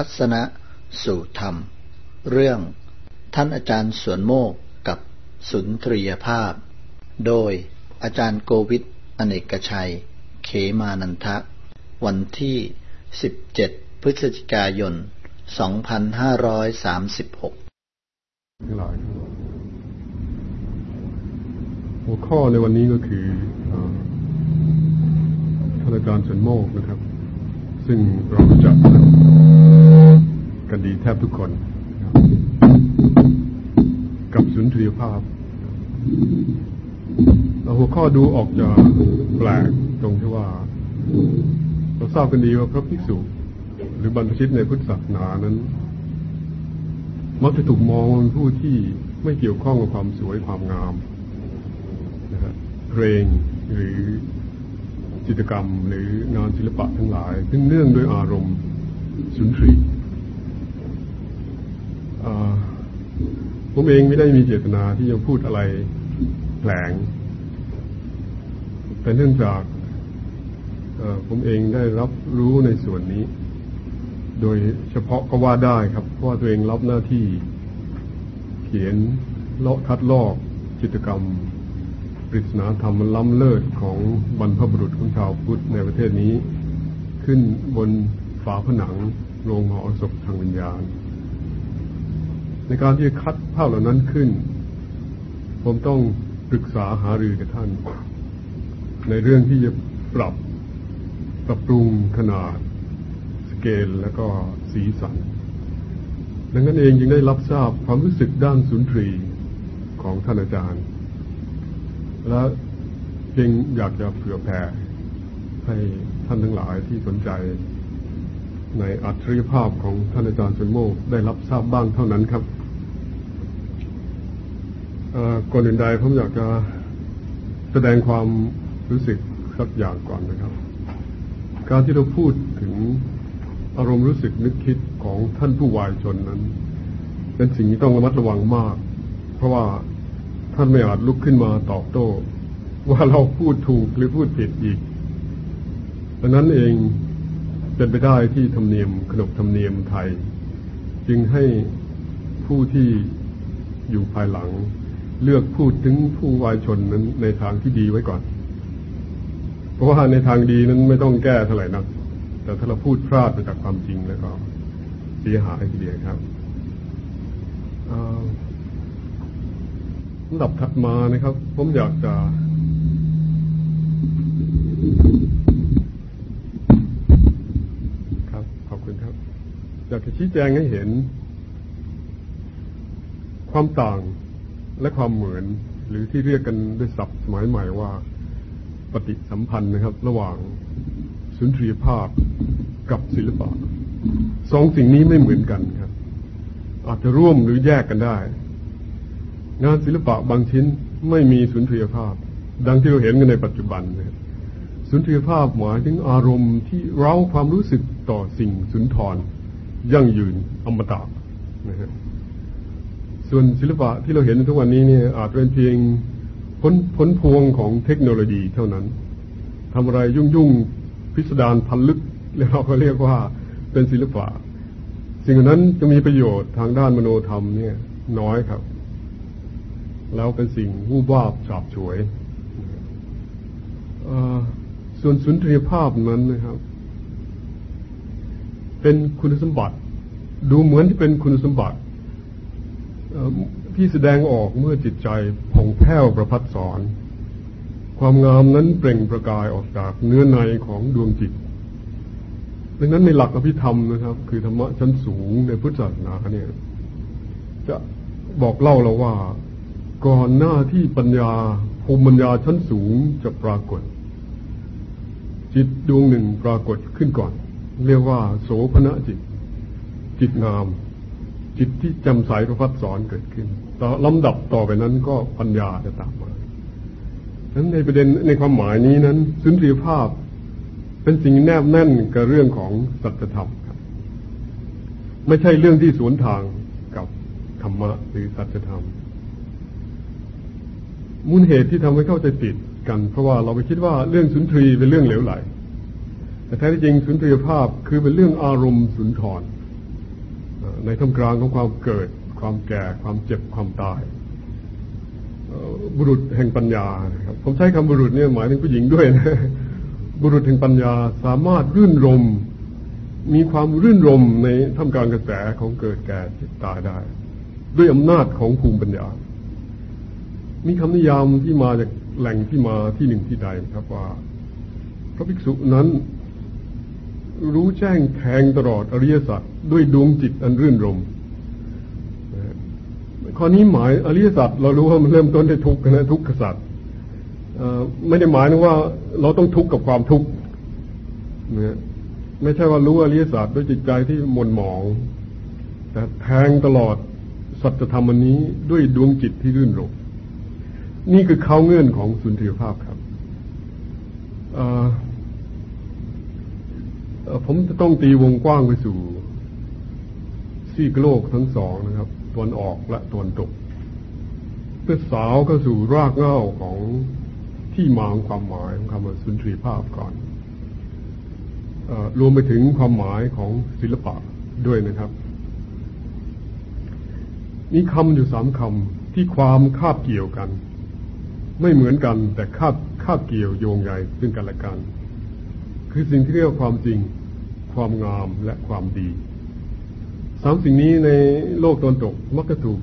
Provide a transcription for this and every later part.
ทัศนะสู่ธรรม เรื่องท่านอาจารย์สวนโมกกับสุนทรียภาพ โดยอาจารย์โกวิทอเนกชัย เขมานันทะ วันที่ 17 พฤศจิกายน 2536หลายหัวข้อในวันนี้ก็คือท่านอาจารย์สวนโมกนะครับ ซึ่งเราจัก กันดีแทบทุกคน กับสุนทรียภาพเราหัวข้อดูออกจะแปลกตรงที่ว่า เราทราบกันดีว่าพระภิกษุหรือบรรพชิตในพุทธศาสนานั้น มักจะถูกมองเป็นผู้ที่ไม่เกี่ยวข้องกับความสวยความงามนะครับเพลงหรือจิตกรรมหรืองานศิลปะทั้งหลายซึ่งเนื่องด้วยอารมณ์สุนทรี ผมเองไม่ได้มีเจตนาที่จะพูดอะไรแผลง แต่เนื่องจากผมเองได้รับรู้ในส่วนนี้ โดยเฉพาะก็ว่าได้ครับ เพราะว่าตัวเองรับหน้าที่ เขียนเลาะคัดลอกจิตกรรม ปริศนาธรรมล้ำเลิศของบรรพบุรุษของชาวพุทธในประเทศนี้ ขึ้นบนฝาผนังโรงหอศพทางวิญญาณ ในการที่จะคัดภาพเหล่านั้นขึ้น ผมต้องปรึกษาหารือกับท่าน ในเรื่องที่จะปรับปรับปรุงขนาด สเกลและก็สีสัน ดังนั้นเองจึงได้รับทราบความรู้สึกด้านสุนทรีของท่านอาจารย์ และจึงอยากจะเผื่อแผ่ให้ท่านทั้งหลายที่สนใจในอัจฉริยภาพของท่านอาจารย์สุนโมกได้รับทราบบ้างเท่านั้นครับ ก่อนอื่นใดผมอยากจะแสดงความรู้สึกสักอย่างก่อนนะครับ การที่เราพูดถึงอารมณ์รู้สึกนึกคิดของท่านผู้วายชนนั้น เป็นสิ่งที่ต้องระมัดระวังมาก เพราะว่าท่านไม่อาจลุกขึ้นมาตอบโต้ ว่าเราพูดถูกหรือพูดผิดอีกดังนั้นเองเป็นไปได้ที่ธรรมเนียมขนบธรรมเนียมไทย จึงให้ผู้ที่อยู่ภายหลัง เลือกพูดถึงผู้วายชนนั้นในทางที่ดีไว้ก่อน เพราะว่าในทางดีนั้นไม่ต้องแก้เท่าไหร่นัก แต่ถ้าเราพูดพลาดไปจากความจริงแล้วก็เสียหายทีเดียวครับลำดับถัดมานะครับ ผมอยากจะครับ ขอบคุณครับ อยากจะชี้แจงให้เห็น ความต่าง และความเหมือน หรือที่เรียกกันด้วยศัพท์สมัยใหม่ว่า ปฏิสัมพันธ์นะครับ ระหว่างสุนทรียภาพกับศิลปะสองสิ่งนี้ไม่เหมือนกันครับ อาจจะร่วมหรือแยกกันได้ งานศิลปะบางชิ้นไม่มีสุนทรียภาพ ดังที่เราเห็นกันในปัจจุบันนะครับสุนทรียภาพหมายถึงอารมณ์ที่เร้าความรู้สึกต่อสิ่งสุนทรยั่งยืนอมตะนะครับ ส่วนศิลปะที่เราเห็นทุกวันนี้เนี่ยอาจเป็นเพียงผลผลพวงของเทคโนโลยีเท่านั้นทำอะไรยุ่งยุ่งพิสดารพันลึกแล้วเราก็เรียกว่าเป็นศิลปะ สิ่งนั้นจะมีประโยชน์ทางด้านมโนธรรมเนี่ย น้อยครับ แล้วเป็นสิ่งวูบวาบฉาบฉวยส่วนสุนทรียภาพนั้นนะครับ เป็นคุณสมบัติ ดูเหมือนที่เป็นคุณสมบัติ ที่แสดงออกเมื่อจิตใจผ่องแผ้วประพัดสอน ความงามนั้นเปล่งประกายออกจากเนื้อในของดวงจิต ดังนั้นในหลักอภิธรรมนะครับ คือธรรมะชั้นสูงในพุทธศาสนาเนี่ย จะบอกเล่าเราว่าก่อนหน้าที่ปัญญาภูมิปัญญาชั้นสูงจะปรากฏ จิตดวงหนึ่งปรากฏขึ้นก่อน เรียกว่า โสภณจิต จิตงาม จิตที่จำสายประพัดสอนเกิดขึ้น ต่อลำดับต่อไปนั้นก็ปัญญาจะตามมาดังนั้นในประเด็นในความหมายนี้นั้นสุนทรียภาพเป็นสิ่งแนบแน่นกับเรื่องของสัจธรรมครับ ไม่ใช่เรื่องที่สวนทางกับธรรมะหรือสัจธรรม มูลเหตุที่ทำให้เข้าใจผิดกัน เพราะว่าเราไปคิดว่าเรื่องสุนทรีเป็นเรื่องเหลวไหล แต่แท้ที่จริงสุนทรียภาพคือเป็นเรื่องอารมณ์สุนทร ในท่ามกลางของความเกิด ความแก่ ความเจ็บ ความตายบุรุษแห่งปัญญาครับผมใช้คำบุรุษเนี่ยหมายถึงผู้หญิงด้วยนะบุรุษแห่งปัญญาสามารถรื่นรม มีความรื่นรมในท่ามกลางกระแสของเกิดแก่เจ็บตายได้ ด้วยอำนาจของภูมิปัญญา มีคำนิยามที่มาจากแหล่งที่มาที่หนึ่งที่ใดครับว่า พระภิกษุนั้น รู้แจ้งแทงตลอดอริยสัจด้วยดวงจิตอันรื่นรมข้อนี้หมายอริยสัจเรารู้ว่ามันเริ่มต้นด้วยทุกข์นะทุกข์กษัตริย์ไม่ได้หมายว่าเราต้องทุกข์กับความทุกข์นะไม่ใช่ว่ารู้อริยสัจด้วยจิตใจที่หม่นหมองแต่แทงตลอดสัจธรรมอันนี้ด้วยดวงจิตที่รื่นรมนี่คือเขาเงื่อนของสุนทรียภาพครับ ผมจะต้องตีวงกว้างไปสู่ซีกโลกทั้งสองนะครับตวนออกและตวนตกเพื่อสาวก็สู่รากเหง้าของที่มาของความหมายของคำว่าสุนทรีภาพก่อนอรวมไปถึงความหมายของศิลปะด้วยนะครับ มีคำอยู่สามคำที่ความคาบเกี่ยวกัน ไม่เหมือนกันแต่คาบคาบเกี่ยวโยงใยซึ่งกันและกัน คือสิ่งที่เรียกว่าความจริง ความงามและความดีสามสิ่งนี้ในโลกตอนตกมักจะถูก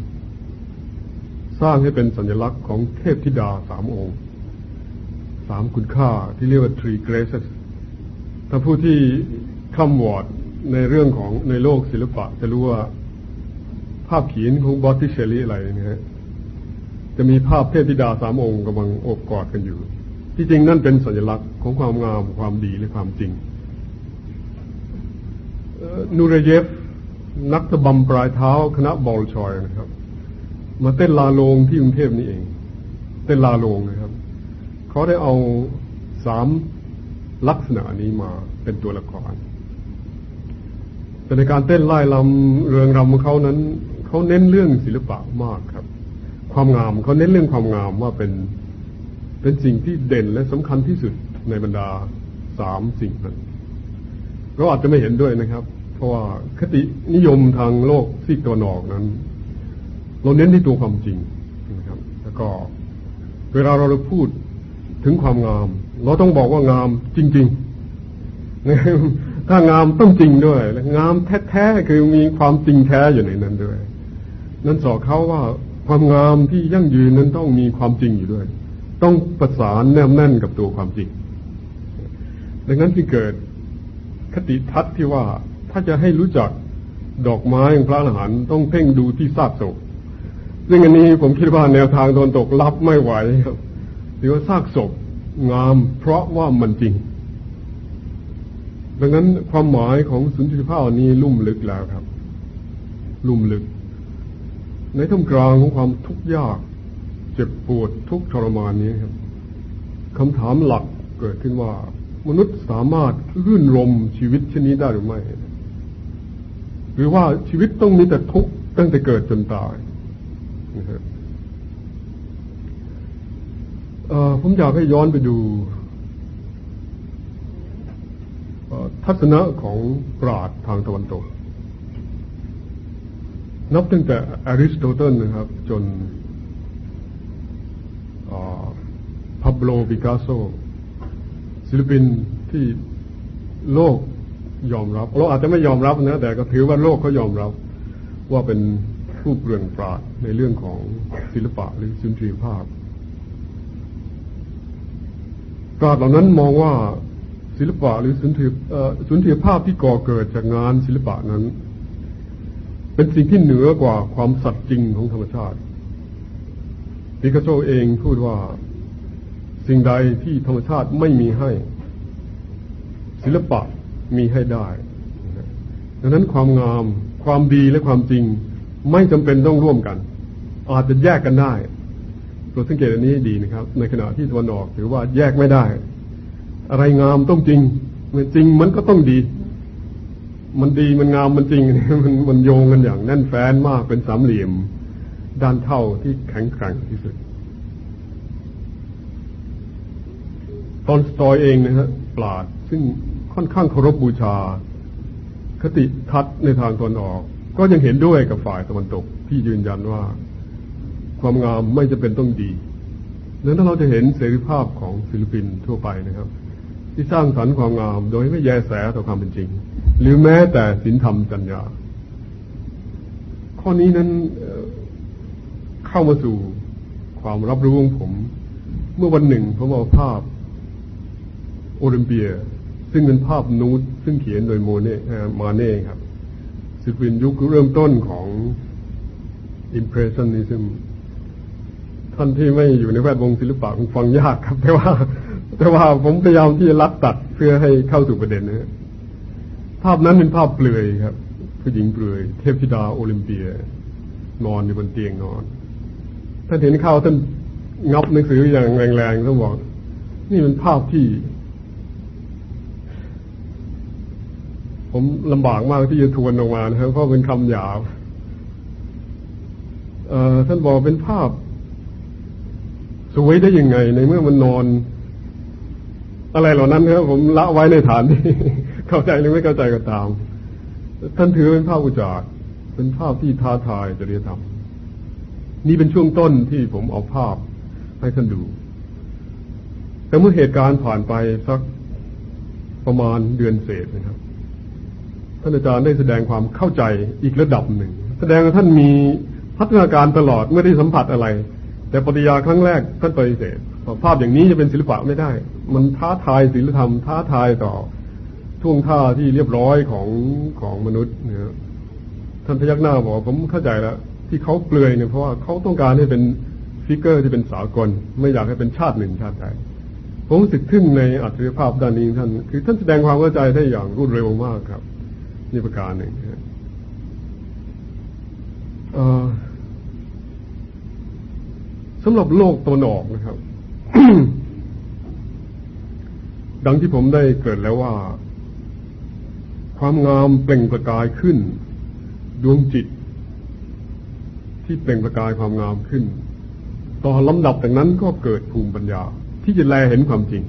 สร้างให้เป็นสัญลักษณ์ของเทพธิดาสามองค์สามคุณค่าที่เรียกว่า three graces ถ้าผู้ที่คำวอร์ดในเรื่องของในโลกศิลปะ จะรู้ว่าภาพเขียนของบอตติเชลลี่อะไรนี่ฮะจะมีภาพเทพธิดาสามองค์กำลังโอบกอดกันอยู่ ที่จริงนั่นเป็นสัญลักษณ์ของความงามความดีและความจริง นูเรเยฟนักตะบำปลายเท้าคณะบอลชอยนะครับ มาเต้นลาโลงที่กรุงเทพนี่เอง เต้นลาโลงนะครับ เขาได้เอาสามลักษณะนี้มาเป็นตัวละคร แต่ในการเต้นไล่ลำเรืองรำของเขานั้นเขาเน้นเรื่องศิลปะมากครับ ความงามเขาเน้นเรื่องความงามว่าเป็นเป็นสิ่งที่เด่นและสำคัญที่สุดในบรรดาสามสิ่งนั้น เราอาจจะไม่เห็นด้วยนะครับ เพราะว่าคตินิยมทางโลกซีกตัวนอกนั้น เราเน้นที่ตัวความจริงนะครับ แล้วก็เวลาเราพูดถึงความงาม เราต้องบอกว่างามจริงๆถ้างามต้องจริงด้วยและงามแท้ๆคือมีความจริงแท้อยู่ในนั้นด้วย นั้นสอเขาว่าความงามที่ยั่งยืนนั้นต้องมีความจริงอยู่ด้วย ต้องประสานแนบแน่นกับตัวความจริง ดังนั้นที่เกิด คติทัศน์ที่ว่าถ้าจะให้รู้จักดอกไม้ของพระอรหันต์ต้องเพ่งดูที่ซากศพซึ่งอันนี้ผมคิดว่าแนวทางโดนตกรับไม่ไหวครับหรือว่าซากศพงามเพราะว่ามันจริง ดังนั้นความหมายของสุนทรีภาพนี้ลุ่มลึกแล้วครับ ลุ่มลึก ในท่ามกลางของความทุกข์ยาก เจ็บปวดทุกทรมานนี้ครับคำถามหลักเกิดขึ้นว่า มนุษย์สามารถรื่นรมชีวิตชนี้ได้หรือไม่ หรือว่าชีวิตต้องมีแต่ทุกข์ตั้งแต่เกิดจนตายนะครับผมอยากให้ย้อนไปดูทัศนะของปราชญ์ทางตะวันตก นับตั้งแต่อริสโตเติลนะครับ จนพับโลปิกัสโซ ศิลปินที่โลกยอมรับ เราอาจจะไม่ยอมรับนะแต่ก็ถือว่าโลกเขายอมรับ ว่าเป็นผู้เปลืองปราดในเรื่องของศิลปะหรือสุนทรีภาพปราดเหล่านั้นมองว่าศิลปะหรือสุนทรีสุนทรีภาพที่ก่อเกิดจากงานศิลปะนั้น เป็นสิ่งที่เหนือกว่าความสัตย์จริงของธรรมชาติปิกัสโซเองพูดว่า สิ่งใดที่ธรรมชาติไม่มีให้ ศิลปะมีให้ได้ดังนั้นความงามความดีและความจริงไม่จำเป็นต้องร่วมกัน อาจจะแยกกันได้โปรดสังเกตอันนี้ดีนะครับ ในขณะที่ตะวันออกถือว่าแยกไม่ได้ อะไรงามต้องจริงมันจริงมันก็ต้องดี มันดีมันงามมันจริงมันมันโยงกันอย่างแน่นแฟ้นมากเป็นสามเหลี่ยม ด้านเท่าที่แข็งแกร่งที่สุด ตอนสตอยเองนะฮะปราดซึ่งค่อนข้างเคารพบบูชา คติทัศในทางตอนออก ก็ยังเห็นด้วยกับฝ่ายตะวันตกที่ยืนยันว่า ความงามไม่จะเป็นต้องดีดังนั้นเราจะเห็นเสรีภาพของศิลปินทั่วไปนะครับ ที่สร้างสรรค์ความงามโดยไม่แยแสต่อความเป็นจริง หรือแม้แต่ศีลธรรมจัญญาข้อนี้นั้นเข้ามาสู่ความรับรู้ของผม เมื่อวันหนึ่งผมเอาภาพ โอลิมเปีย ซึ่งเป็นภาพนูตซึ่งเขียนโดยโมเน่มาเน่ครับศิลปินยุคเริ่มต้นของ Impressionism ท่านที่ไม่อยู่ในแวดวงศิลปะคงฟังยากครับ แต่ว่า แต่ว่าผมพยายามที่จะลัดตัดเพื่อให้เข้าสู่ประเด็นนะภาพนั้นเป็นภาพเปลือยครับ ผู้หญิงเปลือย เทพธิดาโอลิมเปีย นอนอยู่บนเตียงนอนท่านเห็นเข้าท่านงับหนังสืออย่างแรงๆต้องบอก นี่เป็นภาพที่ ผมลำบากมากที่จะทวนออกมานะครับเพราะเป็นคำหยาบท่านบอกเป็นภาพ สวยได้ยังไง ในเมื่อมันนอน อะไรเหล่านั้นครับผมละไว้ในฐานที่เข้าใจหรือไม่เข้าใจก็ตาม ท่านถือเป็นภาพอุจารเป็นภาพที่ท้าทายจริยธรรมนี่เป็นช่วงต้นที่ผมเอาภาพให้ท่านดูแต่เมื่อเหตุการณ์ผ่านไปสักประมาณเดือนเศษนะครับ ท่านอาจารย์ได้แสดงความเข้าใจอีกระดับหนึ่ง แสดงว่าท่านมีพัฒนาการตลอดไม่ได้สัมผัสอะไร แต่ปฏิยาครั้งแรกท่านปฏิเสธภาพอย่างนี้จะเป็นศิลปะไม่ได้ มันท้าทายศิลธรรม ท้าทายต่อท่วงท่าที่เรียบร้อยของของมนุษย์นะท่านพยักหน้าบอกผมเข้าใจแล้ว ที่เขาเปลือยเนี่ยเพราะว่าเขาต้องการให้เป็น figure ที่เป็นสากล ไม่อยากให้เป็นชาติหนึ่งชาติใดผมรู้สึกทึ่งในอัจฉริยภาพด้านนี้ท่าน คือท่านแสดงความเข้าใจได้อย่างรวดเร็วมากครับ นี่ประการหนึ่งสำหรับโลกตะวันออกนะครับ ดังที่ผมได้เกริ่นแล้วว่า ความงามเปล่งประกายขึ้น ดวงจิต ที่เปล่งประกายความงามขึ้น ต่อลำดับจากนั้นก็เกิดภูมิปัญญา ที่จะแลเห็นความจริง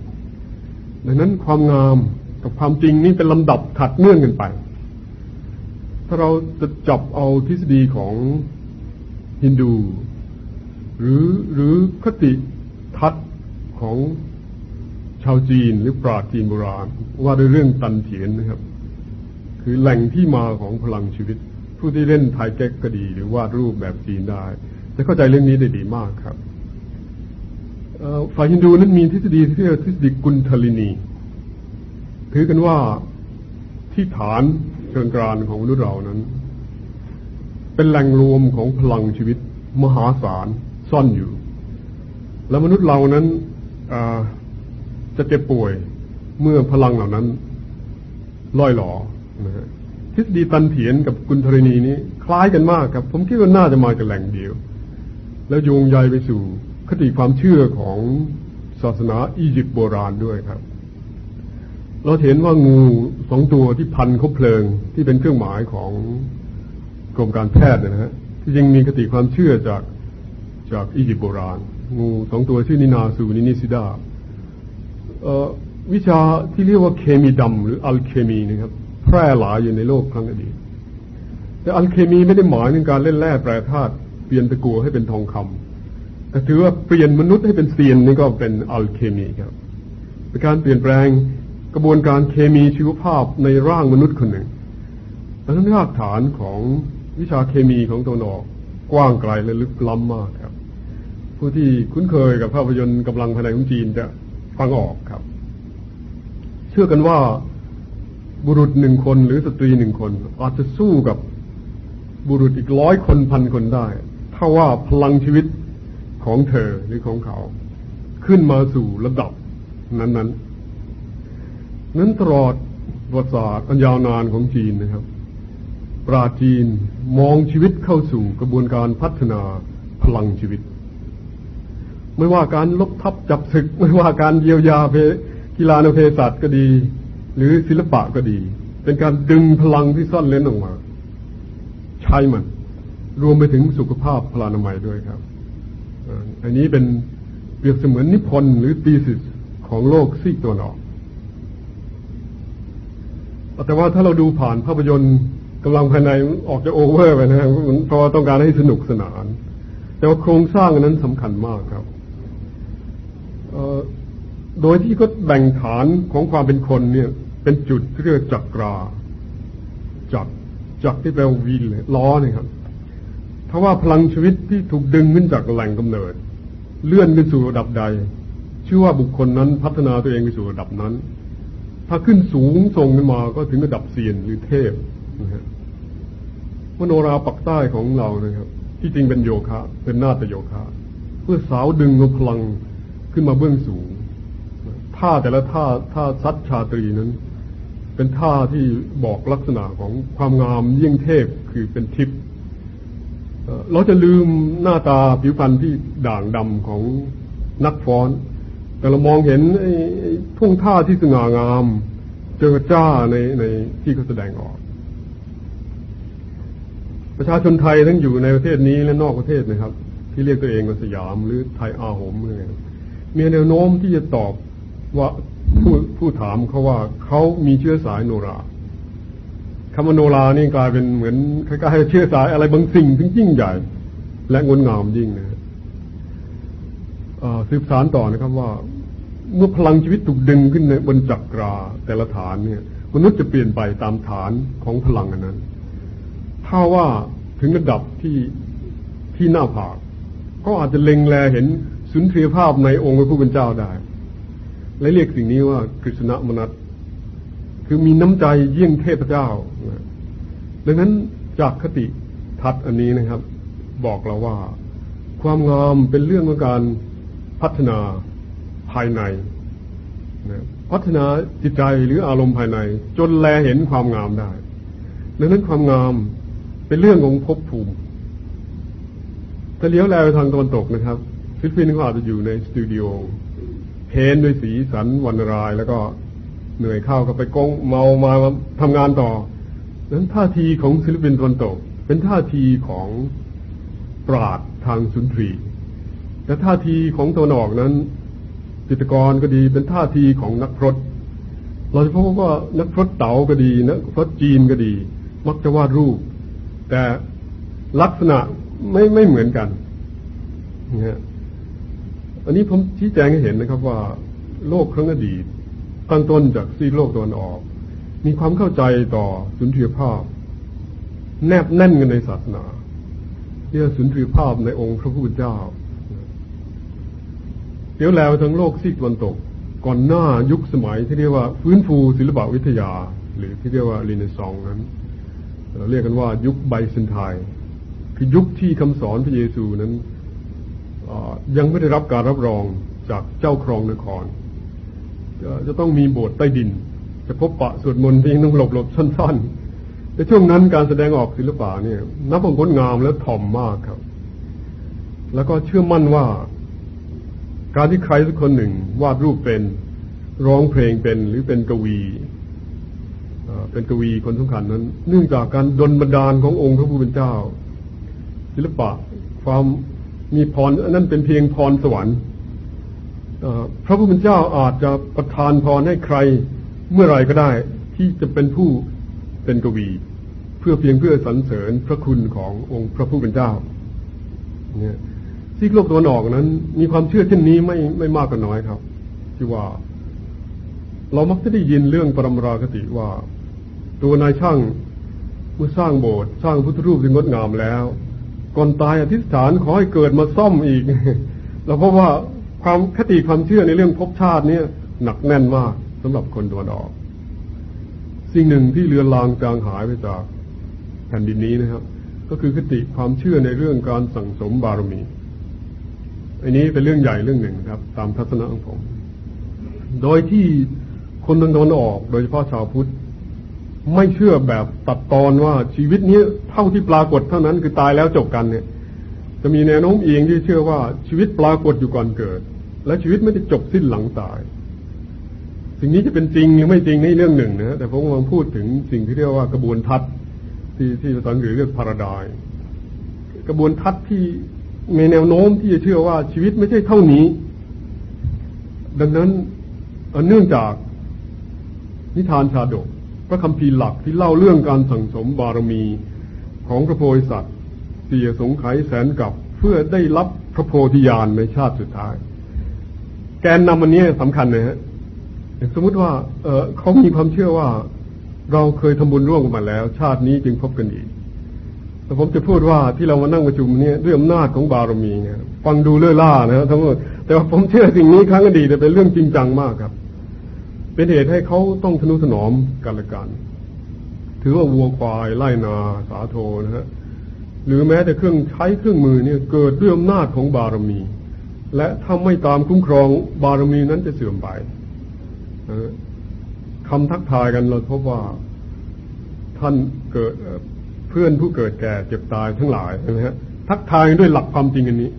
ดังนั้นความงามกับความจริงนี้เป็นลำดับถัดเนื่องกันไป ถ้าเราจะจับเอาทฤษฎีของฮินดู หรือหรือคติทัศน์ของชาวจีนหรือปราชญ์จีนโบราณ ว่าด้วยเรื่องตันเถียนนะครับ คือแหล่งที่มาของพลังชีวิต ผู้ที่เล่นถ่ายแก๊กก็ดี หรือวาดรูปแบบจีนได้จะเข้าใจเรื่องนี้ได้ดีมากครับฝ่ายฮินดูนั้นมีทฤษฎีที่เรียกทฤษฎีกุนทลินี ถือกันว่าที่ฐาน เชิงกรานของมนุษย์เรานั้น เป็นแหล่งรวมของพลังชีวิตมหาศาลซ่อนอยู่ แล้วมนุษย์เรานั้นจะเจ็บป่วยเมื่อพลังเหล่านั้นล่อยหลอนะฮะทฤษฎีตันเถียนกับกุณธรณีนี้ คล้ายกันมากครับ ผมคิดว่าน่าจะมาจากแหล่งเดียว แล้วโยงใยไปสู่คติความเชื่อของศาสนาอียิปต์โบราณด้วยครับ เราเห็นว่างูสองตัวที่พันคบเพลิงที่เป็นเครื่องหมายของกรมการแพทย์นะฮะที่จริงมีคติความเชื่อจากจากอียิปต์โบราณ งูสองตัวชื่อนินาสูนินิซิดาวิชาที่เรียกว่าเคมีดำหรืออัลเคมีนะครับ แพร่หลายอยู่ในโลกครั้งอดีตแต่อัลเคมีไม่ได้หมายถึงการเล่นแร่แปรธาตุเปลี่ยนตะกัวให้เป็นทองคำแต่ถือว่าเปลี่ยนมนุษย์ให้เป็นเซียนนี่ก็เป็นอัลเคมีครับเป็นการเปลี่ยนแปลง กระบวนการเคมีชีวภาพในร่างมนุษย์คนหนึ่งดังนั้นรากฐานของวิชาเคมีของตัวนอกกว้างไกลและลึกล้ำมากครับ ผู้ที่คุ้นเคยกับภาพยนตร์กำลังภายในของจีนจะฟังออกครับ เชื่อกันว่าบุรุษหนึ่งคนหรือสตรีหนึ่งคน อาจจะสู้กับบุรุษอีกร้อยคนพันคนได้ ถ้าว่าพลังชีวิตของเธอหรือของเขา ขึ้นมาสู่ระดับนั้นๆ นั้นตลอดประวัติศาสตร์อันยาวนานของจีนนะครับ ปราจีนมองชีวิตเข้าสู่กระบวนการพัฒนาพลังชีวิต ไม่ว่าการลบทับจับศึก ไม่ว่าการเยียวยาเพกีฬาโนเพศสัตว์ก็ดี หรือศิลปะก็ดี เป็นการดึงพลังที่ซ่อนเล้นออกมา ใช้มัน รวมไปถึงสุขภาพพลานามัยด้วยครับ อันนี้เป็นเปรียบเสมือนนิพนธ์หรือตีสิสของโลกซีกตัวนอก แต่ว่าถ้าเราดูผ่านภาพยนตร์กำลังภายในออกจะโอเวอร์ไปนะเพราะต้องการให้สนุกสนาน แต่ว่าโครงสร้างนั้นสำคัญมากครับโดยที่ก็แบ่งฐานของความเป็นคนเนี่ย เป็นจุดเรียกจักรา จักจักที่แปลว่าวีลล้อเนี่ยครับถ้าว่าพลังชีวิตที่ถูกดึงขึ้นจากแหล่งกำเนิด เลื่อนขึ้นสู่ระดับใด ชื่อว่าบุคคลนั้นพัฒนาตัวเองไปสู่ระดับนั้น ถ้าขึ้นสูงส่งขึ้นมาก็ถึงระดับเซียนหรือเทพนะฮะมโนราปักใต้ของเรานะครับ ที่จริงเป็นโยคะ เป็นนาฏโยคะ เพื่อสาวดึงพลังขึ้นมาเบื้องสูงท่าแต่ละท่าท่าซัดชาตรีนั้น เป็นท่าที่บอกลักษณะของความงามยิ่งเทพคือเป็นทิพย์เราจะลืมหน้าตาผิวพรรณที่ด่างดำของนักฟ้อน แต่เรามองเห็นไอ้ทุ่งท่าที่สง่างาม เจอจ้าในในที่เขาแสดงออก ประชาชนไทยทั้งอยู่ในประเทศนี้และนอกประเทศนะครับ ที่เรียกตัวเองว่าสยามหรือไทยอาหมเลยมีแนวโน้มที่จะตอบว่าผู้ผู้ถามเขาว่าเขามีเชื้อสายโนราคำว่าโนรานี่กลายเป็นเหมือนคล้ายๆเชื้อสายอะไรบางสิ่งที่ยิ่งใหญ่ และงดงามยิ่งนะ สืบสารต่อนะครับว่า เมื่อพลังชีวิตถูกดึงขึ้นในบนจักราแต่ละฐานเนี่ยมนุษย์จะเปลี่ยนไปตามฐานของพลังอันนั้น ถ้าว่าถึงระดับที่ที่หน้าผาก ก็อาจจะเล็งแลเห็นสุนทรียภาพในองค์พระผู้เป็นเจ้าได้ และเรียกสิ่งนี้ว่ากฤษณมนัตคือมีน้ำใจเยี่ยงเทพเจ้า ดังนั้นจากคติทัดอันนี้นะครับ บอกเราว่า ความงามเป็นเรื่องของการ พัฒนาภายในนะพัฒนาจิตใจหรืออารมณ์ภายใน จนแลเห็นความงามได้ดังนั้นความงามเป็นเรื่องของภพภูมิถ้าเหลียวแลไปทางตะวันตกนะครับฟิลิปปินส์ก็อาจจะอยู่ในสตูดิโอ paint ด้วยสีสันวันราย แล้วก็เหนื่อยเข้าก็ไปก๊งเมามาทำงานต่อนั้นท่าทีของศิลปินตะวันตก เป็นท่าทีของปราชญ์ทางสุนทรีย์ แต่ท่าทีของตะวันออกนั้น จิตรกรก็ดีเป็นท่าทีของนักพรตเราจะพบว่านักพรตเต๋าก็ดีนักพรตจีนก็ดี มักจะวาดรูป แต่ลักษณะไม่ไม่เหมือนกันนะอันนี้ผมชี้แจงให้เห็นนะครับว่า โลกครั้งอดีตตั้งต้นจากซีโลกตะวันออก มีความเข้าใจต่อสุนทรียภาพ แนบแน่นกันในศาสนาเรียกสุนทรียภาพในองค์พระผู้เป็นเจ้า เดี๋ยวแล้วทั้งโลกซีกตะวันตก ก่อนหน้ายุคสมัยที่เรียกว่าฟื้นฟูศิลปวิทยา หรือที่เรียกว่ารีเนซองนั้น เราเรียกกันว่ายุคไบเซนไทน์คือยุคที่คำสอนพระเยซูนั้นยังไม่ได้รับการรับรองจากเจ้าครองนคร จะต้องมีโบสถ์ใต้ดิน จะพบปะสวดมนต์ที่ต้องหลบหลบสั้นๆแต่ช่วงนั้นการแสดงออกศิลปะเนี่ย นับเป็นงดงามและถ่อมมากครับ แล้วก็เชื่อมั่นว่า การที่ใครสักคนหนึ่งวาดรูปเป็นร้องเพลงเป็นหรือเป็นกวีเป็นกวีคนสำคัญนั้น เนื่องจากการดลบันดาลขององค์พระผู้เป็นเจ้า ศิลปะความมีพรนั่นเป็นเพียงพรสวรรค์พระผู้เป็นเจ้าอาจจะประทานพรให้ใครเมื่อไรก็ได้ ที่จะเป็นผู้เป็นกวี เพื่อเพียงเพื่อสรรเสริญพระคุณขององค์พระผู้เป็นเจ้าเนี่ย ซีกโลกตะวันออกนั้น มีความเชื่อเช่นนี้ไม่ไม่มากก็น้อยครับที่ว่า เรามักจะได้ยินเรื่องปรมราคติว่า ตัวนายช่างเมื่อสร้างโบสถ์สร้างพุทธรูปที่งดงามแล้ว ก่อนตายอธิษฐานขอให้เกิดมาซ่อมอีก เราเพราะว่าความคติความเชื่อในเรื่องภพชาติเนี่ยหนักแน่นมากสำหรับคนตะวันออก สิ่งหนึ่งที่เลือนลางจางหายไปจากแผ่นดินนี้นะครับ ก็คือคติความเชื่อในเรื่องการสั่งสมบารมี อันนี้เป็นเรื่องใหญ่เรื่องหนึ่งครับ ตามทัศนะของผม โดยที่คนตะวันออก โดยเฉพาะชาวพุทธไม่เชื่อแบบตัดตอนว่าชีวิตนี้เท่าที่ปรากฏเท่านั้นคือตายแล้วจบกันเนี่ย จะมีแนวโน้มเองที่เชื่อว่าชีวิตปรากฏอยู่ก่อนเกิด และชีวิตไม่ได้จบสิ้นหลังตาย สิ่งนี้จะเป็นจริงหรือไม่จริงนี่เรื่องหนึ่งนะแต่ผมกำลังพูดถึงสิ่งที่เรียกว่ากระบวนทัศน์ที่ที่ภาษาอังกฤษเรียกพาราดายกระบวนทัศน์ที่ มีแนวโน้มที่จะเชื่อว่าชีวิตไม่ใช่เท่านี้ ดังนั้นเนื่องจากนิทานชาดก พระคัมภีร์หลักที่เล่าเรื่องการสั่งสมบารมีของพระโพธิสัตว์เสียสงไขยแสนกับเพื่อได้รับพระโพธิญาณในชาติสุดท้าย แกนนำอันนี้สำคัญนะฮะสมมติว่าเเขามีความเชื่อว่าเราเคยทำบุญร่วมกันมาแล้ว ชาตินี้จึงพบกันอีก แต่ผมจะพูดว่าที่เรามานั่งประชุมเนี่ยด้วยอำนาจของบารมีเนี่ยฟังดูเลื่อล่านะทั้งหมดแต่ว่าผมเชื่อสิ่งนี้ครั้งอดีตเป็นเรื่องจริงจังมากครับ เป็นเหตุให้เขาต้องทนุถนอมกันละกัน ถือว่าวัวควายไล่นาสาโทนะฮะหรือแม้แต่เครื่องใช้เครื่องมือเนี่ยเกิดด้วยอำนาจของบารมี และถ้าไม่ตามคุ้มครองบารมีนั้นจะเสื่อมไปคำทักทายกันเราพบว่าท่านเกิด เพื่อนผู้เกิดแก่เจ็บตายทั้งหลายนะฮะทักทายด้วยหลักความจริงอันนี้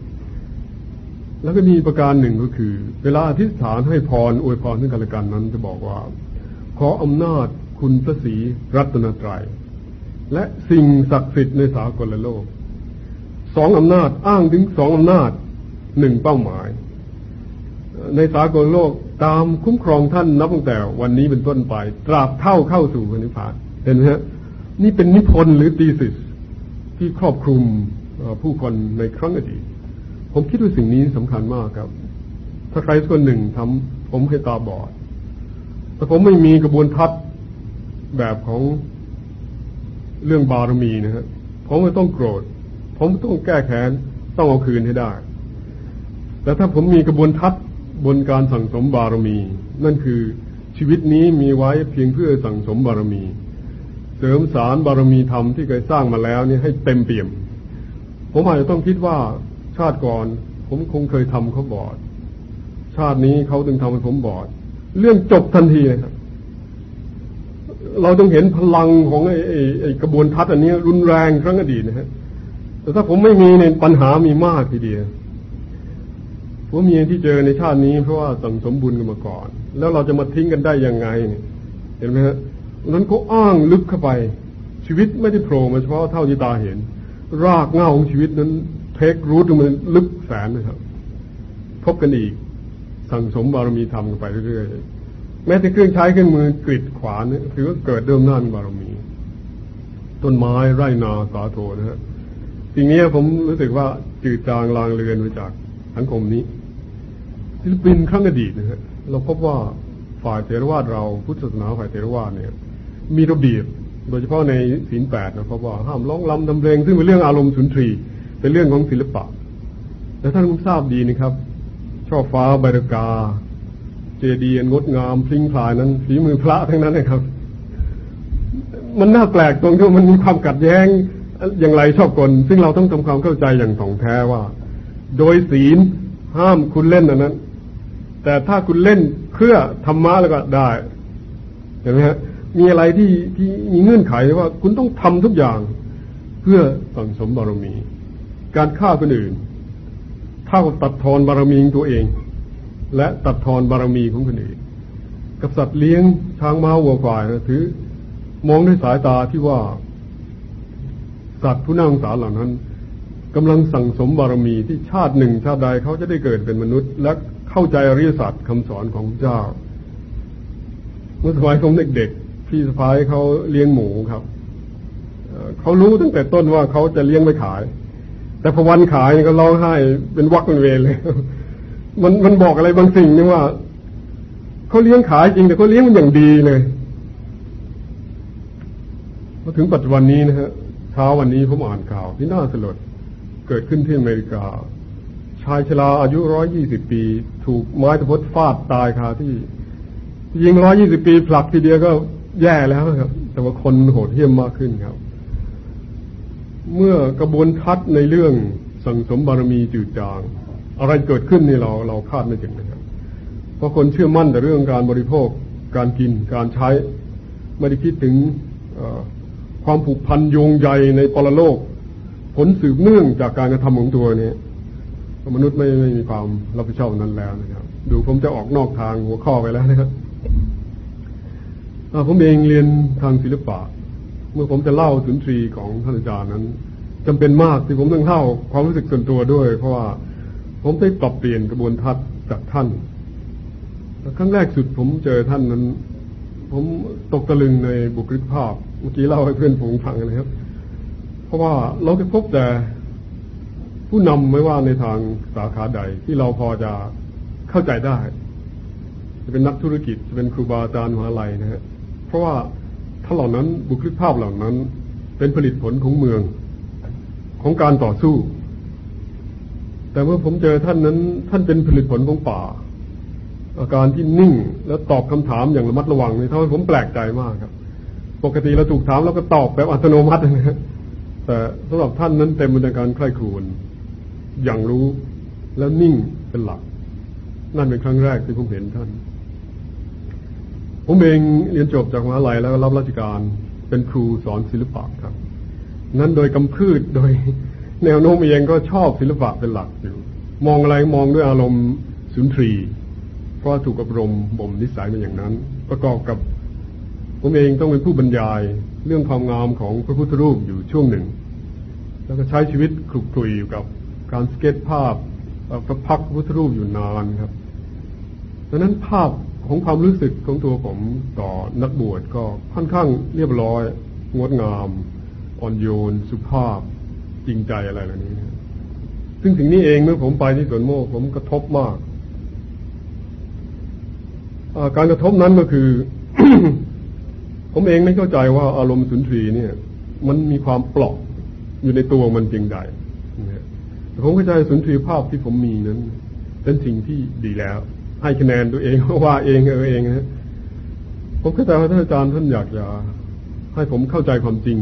แล้วก็มีประการหนึ่งก็คือ เวลาอธิษฐานให้พรอวยพรซึ่งกันและกันนั้น จะบอกว่า ขออำนาจคุณพระศรีรัตนตรัยและสิ่งศักดิ์สิทธิ์ในสากลโลกสองอำนาจอ้างถึงสองอำนาจหนึ่งเป้าหมาย ในสากลโลกตามคุ้มครองท่านนับตั้งแต่วันนี้เป็นต้นไป ตราบเท่าเข้าสู่พระนิพพานเห็นไหมฮะ นี่เป็นนิพนธ์หรือตีสิสที่ครอบคลุมผู้คนในครั้งอดีตผมคิดว่าสิ่งนี้สำคัญมากครับ ถ้าใครสักคนหนึ่งทำผมให้ตาบอด แต่ผมไม่มีกระบวนทัศน์แบบของเรื่องบารมีนะฮะผมไม่ต้องโกรธ ผมต้องแก้แค้น ต้องเอาคืนให้ได้ แต่ถ้าผมมีกระบวนทัศน์บนการสั่งสมบารมี นั่นคือชีวิตนี้มีไว้เพียงเพื่อสั่งสมบารมี เสริมสารบารมีธรรมที่เคยสร้างมาแล้วนี่ให้เต็มเปี่ยม ผมอาจจะต้องคิดว่าชาติก่อน ผมคงเคยทำเขาบอด ชาตินี้เขาจึงทำให้ผมบอด เรื่องจบทันทีเลยครับ เราต้องเห็นพลังของไอ้ไอ้ไอกระบวนทัศน์อันนี้ รุนแรงครั้งอดีตนะฮะแต่ถ้าผมไม่มีเนี่ยปัญหามีมากทีเดียวผมมีที่เจอในชาตินี้เพราะว่าสั่งสมบุญกันมาก่อน แล้วเราจะมาทิ้งกันได้ยังไงเห็นไหมฮะ นั้นเขาอ้างลึกเข้าไป ชีวิตไม่ได้โผล่มาเฉพาะเท่าที่ตาเห็น รากเงาของชีวิตนั้นเทครูทมันลึกแสนนะครับ พบกันอีก สั่งสมบารมีธรรมไปเรื่อยๆ แม้แต่เครื่องใช้เครื่องมือกริดขวานนี่ถือว่าเกิดเดิมนั่นบารมี ต้นไม้ไร่นาสาโทนะฮะสิ่งนี้ผมรู้สึกว่าจืดจางลางเลือนไปจากสังคมนี้ศิลปินครั้งอดีตนะฮะเราพบว่าฝ่ายเทรวาสเราพุทธศาสนาฝ่ายเทรวาสเนี่ย มีระเบียบ โดยเฉพาะในศีลแปดนะพบว่าห้ามร้องลำทำเพลงซึ่งเป็นเรื่องอารมณ์สุนทรีเป็นเรื่องของศิลปะแต่ท่านคงทราบดีนะครับ ช่อฟ้าใบรกา เจดีย์งดงามพลิ้งพลายนั้นฝีมือพระทั้งนั้นนะครับ มันน่าแปลกตรงที่มันมีความกัดแย้งอย่างไรชอบกลซึ่งเราต้องทำความเข้าใจอย่างถ่องแท้ว่า โดยศีลห้ามคุณเล่นอันนั้น แต่ถ้าคุณเล่นเพื่อธรรมะแล้วก็ได้ เห็นไหมฮะ มีอะไรที่ที่มีเงื่อนไขว่าคุณต้องทำทุกอย่างเพื่อสั่งสมบารมี การฆ่าคนอื่นเท่ากับตัดทอนบารมีตัวเอง และตัดทอนบารมีของคนอื่น กับสัตว์เลี้ยงช้างม้าวัวควายถือ มองด้วยสายตาที่ว่า สัตว์ผู้น่าสงสารเหล่านั้นกำลังสั่งสมบารมีที่ชาติหนึ่งชาติใดเขาจะได้เกิดเป็นมนุษย์ และเข้าใจอริยสัจคำสอนของเจ้าเมื่อสมัยผมเด็กๆ พี่สะพ้ายเขาเลี้ยงหมูครับเขารู้ตั้งแต่ต้นว่าเขาจะเลี้ยงไปขาย แต่พอวันขายก็ร้องไห้เป็นวักเป็นเวรเลย มันมันบอกอะไรบางสิ่งนี่ว่าเขาเลี้ยงขายจริงแต่เขาเลี้ยงมันอย่างดีเลยพอถึงปัจจุบันนี้นะฮะเช้าวันนี้ผมอ่านข่าวที่น่าสลดเกิดขึ้นที่อเมริกา ชายชราอายุร้อยยี่สิบปี ถูกไม้ตะพดฟาดตายคาที่ยิงร้อยยี่สิบปีผลักทีเดียวก็ แย่แล้วครับ แต่ว่าคนโหดเหี้ยมมากขึ้นครับ เมื่อกระบวนทัศน์ในเรื่องสังสมบารมีจืดจาง อะไรเกิดขึ้นนี่เราเราคาดไม่ถึงนะครับ เพราะคนเชื่อมั่นแต่เรื่องการบริโภค การกินการใช้ ไม่ได้คิดถึงความผูกพันโยงใยในปรโลก ผลสืบเนื่องจากการกระทำของตัวนี้มนุษย์ไม่ไม่มีความรับผิดชอบนั้นแล้วนะครับ ดูผมจะออกนอกทางหัวข้อไปแล้วนะครับ ผมเองเรียนทางศิลปะ เมื่อผมจะเล่าสุนทรีของท่านอาจารย์นั้นจำเป็นมากที่ผมต้องเล่าความรู้สึกส่วนตัวด้วย เพราะว่าผมได้ปรับเปลี่ยนกระบวนทัศน์จากท่านครั้งแรกสุดผมเจอท่านนั้น ผมตกตะลึงในบุคลิกภาพ เมื่อกี้เล่าให้เพื่อนผมฟังนะครับ เพราะว่าเราจะพบแต่ผู้นำไม่ว่าในทางสาขาใด ที่เราพอจะเข้าใจได้ จะเป็นนักธุรกิจจะเป็นครูบาอาจารย์มหาลัยนะฮะ เพราะว่าถ้านเหล่านั้นบุคลิกภาพเหล่านั้น เป็นผลิตผลของเมืองของการต่อสู้ แต่เมื่อผมเจอท่านนั้น ท่านเป็นผลิตผลของป่า อาการที่นิ่งแล้วตอบคำถามอย่างระมัดระวังนี่ทำให้ผมแปลกใจมากครับ ปกติเราถูกถามแล้วก็ตอบแบบอัตโนมัตินะแต่สำหรับท่านนั้นเต็มไปด้วยการใคร่ครวญอย่างรู้แล้วนิ่งเป็นหลัก นั่นเป็นครั้งแรกที่ผมเห็นท่าน ผมเองเรียนจบจากมหาลัยแล้วรับราชการเป็นครูสอนศิลปะครับ นั้นโดยกำพืชโดยแนวโน้มเองก็ชอบศิลปะเป็นหลักอยู่ มองอะไรมองด้วยอารมณ์สุนทรี เพราะถูกอบรมบ่มนิสัยมาอย่างนั้น ประกอบกับ ผมเองต้องเป็นผู้บรรยายเรื่องความงามของพระพุทธรูปอยู่ช่วงหนึ่ง แล้วก็ใช้ชีวิตคลุกคลุยอยู่กับการสเก็ตภาพก็พักพุทธรูปอยู่นานครับดังนั้นภาพ ของความรู้สึกของตัวผมต่อนักบวชก็ค่อนข้างเรียบร้อย งดงามอ่อนโยน สุภาพ จริงใจอะไรเหล่านี้ซึ่งสิ่งนี้เองเมื่อผมไปที่สวนโมกผมกระทบมากการกระทบนั้นก็คือ ผมเองไม่เข้าใจว่าอารมณ์สุนทรีเนี่ย มันมีความเปลาะอยู่ในตัวมันเพียงใดผมเข้าใจสุนทรีภาพที่ผมมีนั้น เป็นสิ่งที่ดีแล้ว ให้คะแนนตัวเองว่าเองเออเองนะผมเข้าใจว่าท่านอาจารย์ท่านอยากจะให้ผมเข้าใจความจริง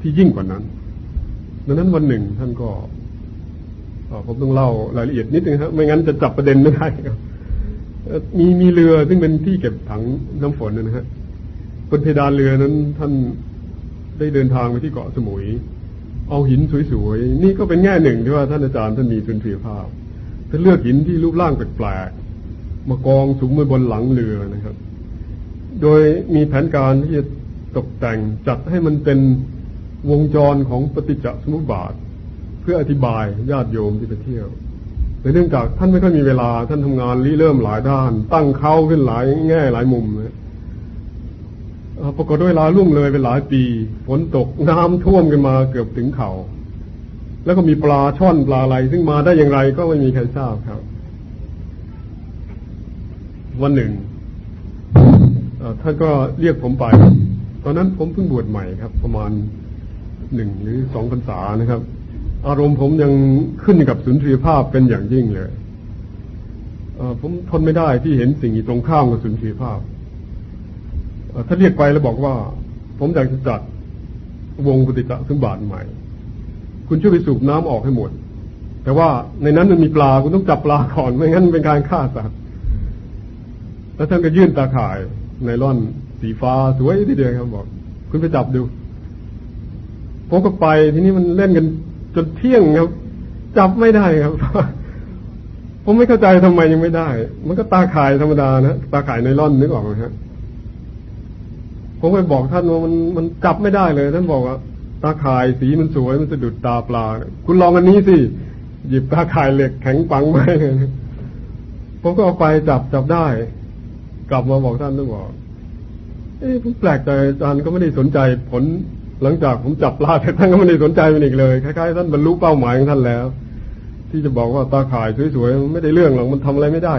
ที่ยิ่งกว่านั้น ดังนั้นวันหนึ่งท่านก็ผมต้องเล่ารายละเอียดนิดนึงครับไม่งั้นจะจับประเด็นไม่ได้ครับมีมีเรือซึ่งเป็นที่เก็บถังน้ำฝนนะฮะบนเพดานเรือนั้นท่านได้เดินทางไปที่เกาะสมุย เอาหินสวยๆ นี่ก็เป็นแง่หนึ่งที่ว่าท่านอาจารย์ท่านมีสุนทรียภาพท่านเลือกหินที่รูปร่างแปลกๆ มากองสูงบนหลังเรือนะครับ โดยมีแผนการที่จะตกแต่งจัดให้มันเป็นวงจรของปฏิจจสมุปบาท เพื่ออธิบายญาติโยมที่ไปเที่ยวแต่เนื่องจากท่านไม่ค่อยมีเวลาท่านทำงานริเริ่มหลายด้าน ตั้งเข้าขึ้นหลายแง่หลายมุมนะปรากฏเวลาล่วงเลยไปหลายปีฝนตกน้ำท่วมกันมาเกือบถึงเขา่าแล้วก็มีปลาช่อนปลาอะไร ซึ่งมาได้อย่างไรก็ไม่มีใครทราบครับ วันหนึ่งท่านก็เรียกผมไป ตอนนั้นผมเพิ่งบวชใหม่ครับ ประมาณหนึ่งหรือสองพรรษานะครับ อารมณ์ผมยังขึ้นกับสุนทรียภาพเป็นอย่างยิ่งเลยผมทนไม่ได้ที่เห็นสิ่งตรงข้ามกับสุนทรียภาพถ้าเรียกไปแล้วบอกว่า ผมอยากจะจัดวงปฏิจจสมบัติใหม่ คุณช่วยไปสูบน้ำออกให้หมด แต่ว่าในนั้นมันมีปลาคุณต้องจับปลาก่อนไม่งั้นเป็นการฆ่าสัตว์ แล้วท่านก็ยื่นตาข่ายในร่อนสีฟ้าสวยทีเดียวครับบอกคุณไปจับดูผมก็ไปทีนี้มันเล่นกันจนเที่ยงครับ จับไม่ได้ครับ ผมไม่เข้าใจทำไมยังไม่ได้ มันก็ตาข่ายธรรมดานะตาข่ายในร่อนนึกออกไหมครับผมไปบอกท่านว่ามันมันจับไม่ได้เลย ท่านบอกว่า ตาข่ายสีมันสวยมันสะดุดตาปลา คุณลองอันนี้สิหยิบตาข่ายเหล็กแข็งปังไปเลยผมก็เอาไปจับจับได้ กลับมาบอกท่านต้องบอก เอ้ผมแปลกใจอาจารย์ก็ไม่ได้สนใจผลหลังจากผมจับปลาแต่ท่านก็ไม่ได้สนใจมันอีกเลยคล้ายๆท่านบรรลุเป้าหมายของท่านแล้ว ที่จะบอกว่าตาข่ายสวยๆไม่ได้เรื่องหรอกมันทำอะไรไม่ได้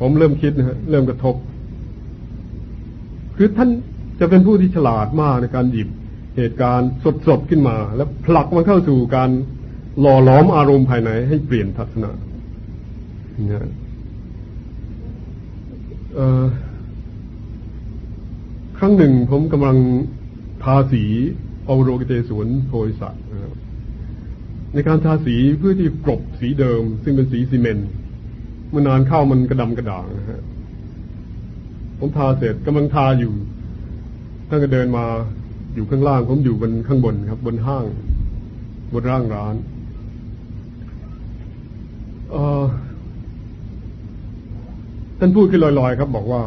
ผมเริ่มคิดนะฮะเริ่มกระทบ คือท่านจะเป็นผู้ที่ฉลาดมากในการหยิบเหตุการณ์สดๆขึ้นมา แล้วผลักมันเข้าสู่การหล่อหลอมอารมณ์ภายในให้เปลี่ยนทัศนะนะ ครั้งหนึ่งผมกำลังทาสีเอาโรกิเตสวนโพธิสัตว์ในการทาสีเพื่อที่กลบสีเดิม ซึ่งเป็นสีซีเมนต์เมื่อนานเข้ามันกระดำกระด่างนะฮะผมทาเสร็จกำลังทาอยู่ท่านก็เดินมาอยู่ข้างล่าง ผมอยู่บนข้างบนครับ บนห้าง บนร่างร้าน ท่านพูดขึ้นลอยๆครับ บอกว่า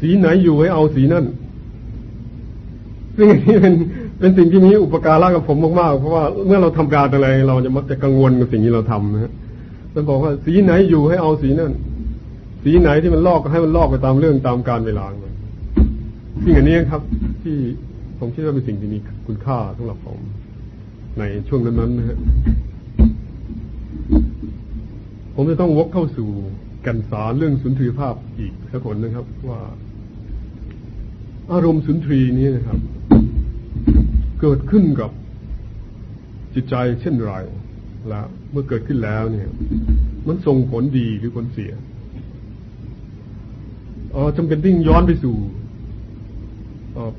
สีไหนอยู่ให้เอาสีนั่นซึ่งอันนี้เป็นเป็นสิ่งที่มีอุปการะกับผมมากๆ เพราะว่าเมื่อเราทำการอะไร เราจะมักจะกังวลกับสิ่งที่เราทำนะท่านบอกว่าสีไหนอยู่ให้เอาสีนั่น สีไหนที่มันลอกก็ให้มันลอกไปตามเรื่องตามการเวลาสิ่งอันนี้ครับ ที่ผมคิดว่าเป็นสิ่งที่มีคุณค่าสำหรับผม ในช่วงนั้นๆนะฮะผมจะต้องวกเข้าสู่ กันสารเรื่องสุนทรีภาพอีกสักคนนะครับ ว่า อารมณ์สุนทรีนี้นะครับ เกิดขึ้นกับจิตใจเช่นไรและเมื่อเกิดขึ้นแล้วเนี่ย มันส่งผลดีหรือผลเสียเออจำเป็นที่ย้อนไปสู่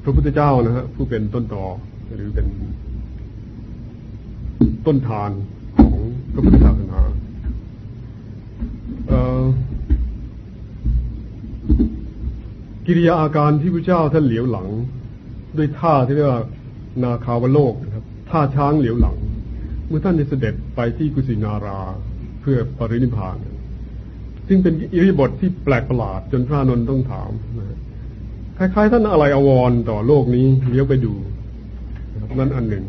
พระพุทธเจ้านะฮะผู้เป็นต้นต่อหรือเป็นต้นทานของพระพุทธศาสนา กิริยาอาการที่พระเจ้าท่านเหลียวหลัง ด้วยท่าที่เรียกว่านาคาวโลกนะครับท่าช้างเหลียวหลัง เมื่อท่านจะเสด็จไปที่กุสินาราเพื่อปรินิพาน ซึ่งเป็นอิริบทที่แปลกประหลาดจนพระนนท์ต้องถามคล้ายๆท่านอะไรอววรต่อโลกนี้เลี้ยวไปดูนั่นอันหนึ่ง